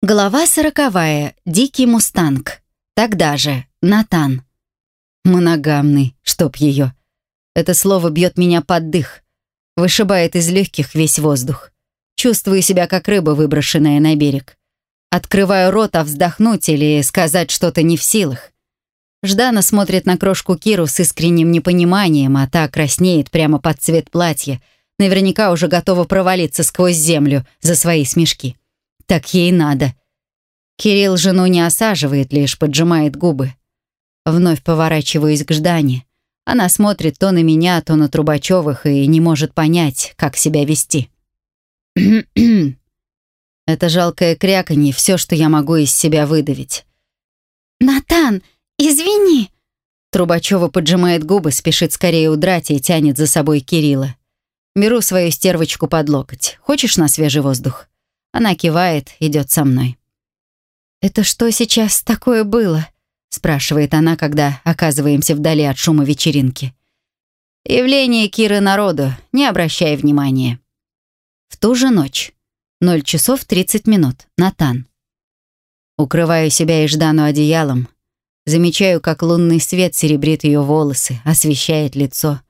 Глава сороковая. Дикий мустанг. Тогда же. Натан. Моногамный, чтоб ее. Это слово бьет меня под дых. Вышибает из легких весь воздух. Чувствую себя как рыба, выброшенная на берег. Открываю рот, а вздохнуть или сказать что-то не в силах. Ждана смотрит на крошку Киру с искренним непониманием, а та краснеет прямо под цвет платья. Наверняка уже готова провалиться сквозь землю за свои смешки. Так ей надо. Кирилл жену не осаживает, лишь поджимает губы. Вновь поворачиваюсь к Ждане. Она смотрит то на меня, то на Трубачевых и не может понять, как себя вести. Это жалкое кряканье, все, что я могу из себя выдавить. «Натан, извини!» Трубачева поджимает губы, спешит скорее удрать и тянет за собой Кирилла. Беру свою стервочку под локоть. «Хочешь на свежий воздух?» Она кивает, идет со мной. «Это что сейчас такое было?» спрашивает она, когда оказываемся вдали от шума вечеринки. «Явление Киры народу, не обращай внимания». В ту же ночь. 0 часов 30 минут. Натан. Укрываю себя и Ждану одеялом. Замечаю, как лунный свет серебрит ее волосы, освещает лицо.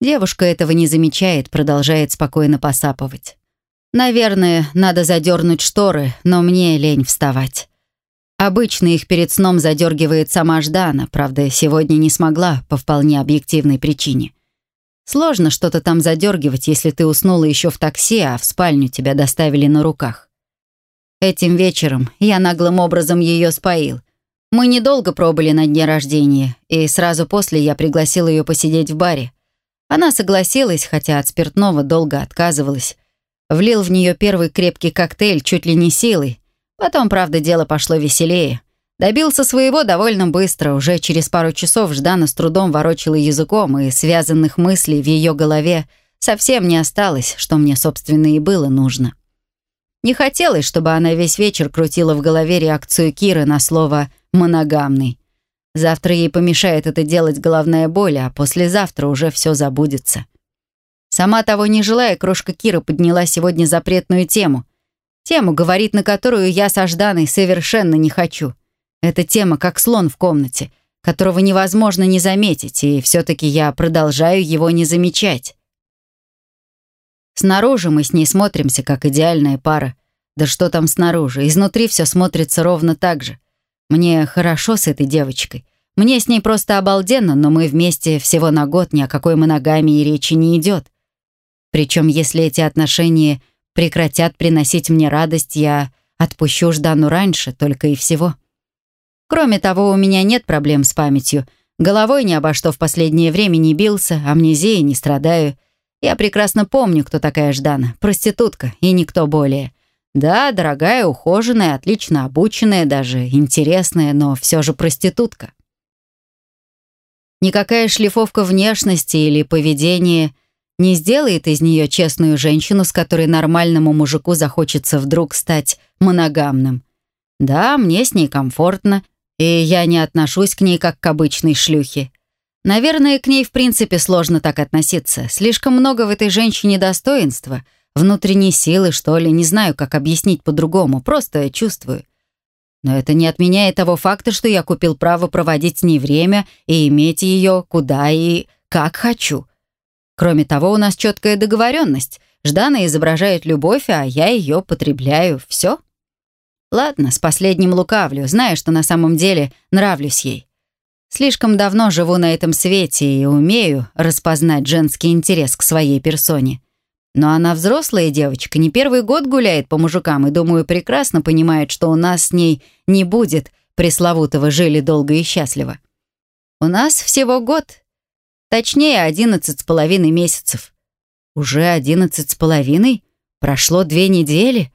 Девушка этого не замечает, продолжает спокойно посапывать. Наверное, надо задернуть шторы, но мне лень вставать. Обычно их перед сном задергивает сама Ждана, правда, сегодня не смогла по вполне объективной причине. Сложно что-то там задергивать, если ты уснула еще в такси, а в спальню тебя доставили на руках. Этим вечером я наглым образом ее споил. Мы недолго пробыли на дне рождения, и сразу после я пригласил ее посидеть в баре. Она согласилась, хотя от спиртного долго отказывалась, Влил в нее первый крепкий коктейль чуть ли не силой. Потом, правда, дело пошло веселее. Добился своего довольно быстро. Уже через пару часов Ждана с трудом ворочала языком, и связанных мыслей в ее голове совсем не осталось, что мне, собственно, и было нужно. Не хотелось, чтобы она весь вечер крутила в голове реакцию Киры на слово «моногамный». Завтра ей помешает это делать головная боль, а послезавтра уже все забудется. Сама того не желая, крошка Кира подняла сегодня запретную тему. Тему, говорит, на которую я с Ажданой совершенно не хочу. Эта тема как слон в комнате, которого невозможно не заметить, и все-таки я продолжаю его не замечать. Снаружи мы с ней смотримся, как идеальная пара. Да что там снаружи, изнутри все смотрится ровно так же. Мне хорошо с этой девочкой. Мне с ней просто обалденно, но мы вместе всего на год, ни о какой моногамии речи не идет. Причем, если эти отношения прекратят приносить мне радость, я отпущу Ждану раньше, только и всего. Кроме того, у меня нет проблем с памятью. Головой ни обо что в последнее время не бился, амнезией не страдаю. Я прекрасно помню, кто такая Ждана. Проститутка и никто более. Да, дорогая, ухоженная, отлично обученная, даже интересная, но все же проститутка. Никакая шлифовка внешности или поведения не сделает из нее честную женщину, с которой нормальному мужику захочется вдруг стать моногамным. Да, мне с ней комфортно, и я не отношусь к ней как к обычной шлюхе. Наверное, к ней в принципе сложно так относиться. Слишком много в этой женщине достоинства, внутренней силы, что ли, не знаю, как объяснить по-другому, просто чувствую. Но это не отменяет того факта, что я купил право проводить с ней время и иметь ее куда и как хочу. Кроме того, у нас четкая договоренность. Ждана изображает любовь, а я ее потребляю. Все? Ладно, с последним лукавлю, зная, что на самом деле нравлюсь ей. Слишком давно живу на этом свете и умею распознать женский интерес к своей персоне. Но она взрослая девочка, не первый год гуляет по мужикам и, думаю, прекрасно понимает, что у нас с ней не будет пресловутого «жили долго и счастливо». У нас всего год, Точнее, одиннадцать с половиной месяцев. Уже одиннадцать с половиной? Прошло две недели?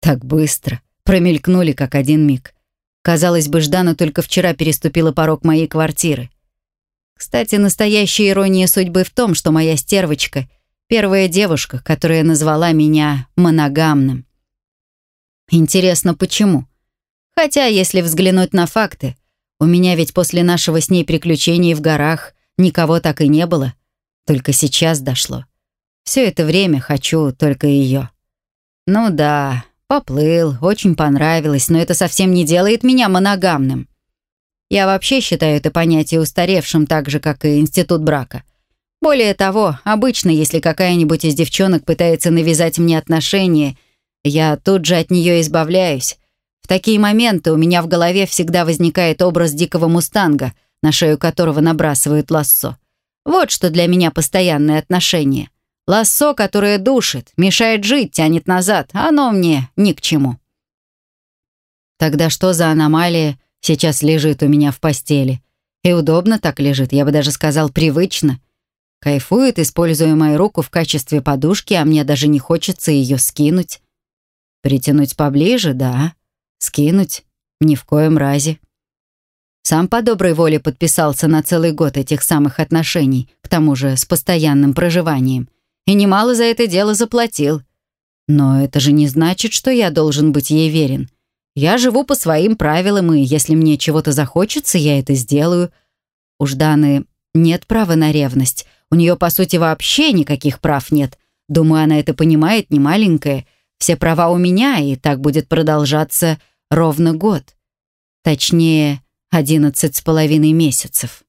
Так быстро. Промелькнули, как один миг. Казалось бы, Ждана только вчера переступила порог моей квартиры. Кстати, настоящая ирония судьбы в том, что моя стервочка — первая девушка, которая назвала меня моногамным. Интересно, почему? Хотя, если взглянуть на факты, у меня ведь после нашего с ней приключений в горах Никого так и не было. Только сейчас дошло. Все это время хочу только ее. Ну да, Поплыл, очень понравилось, но это совсем не делает меня моногамным. Я вообще считаю это понятие устаревшим так же, как и институт брака. Более того, обычно, если какая-нибудь из девчонок пытается навязать мне отношения, я тут же от нее избавляюсь. В такие моменты у меня в голове всегда возникает образ дикого мустанга, на шею которого набрасывают лассо. Вот что для меня постоянные отношения. Лассо, которое душит, мешает жить, тянет назад, оно мне ни к чему. Тогда что за аномалия сейчас лежит у меня в постели? И удобно так лежит, я бы даже сказал, привычно. Кайфует, используя мою руку в качестве подушки, а мне даже не хочется ее скинуть. Притянуть поближе, да. Скинуть ни в коем разе. Сам по доброй воле подписался на целый год этих самых отношений, к тому же с постоянным проживанием. И немало за это дело заплатил. Но это же не значит, что я должен быть ей верен. Я живу по своим правилам, и если мне чего-то захочется, я это сделаю. У Жданы нет права на ревность. У нее, по сути, вообще никаких прав нет. Думаю, она это понимает, не маленькая. Все права у меня, и так будет продолжаться ровно год. Точнее, одиннадцать с половиной месяцев.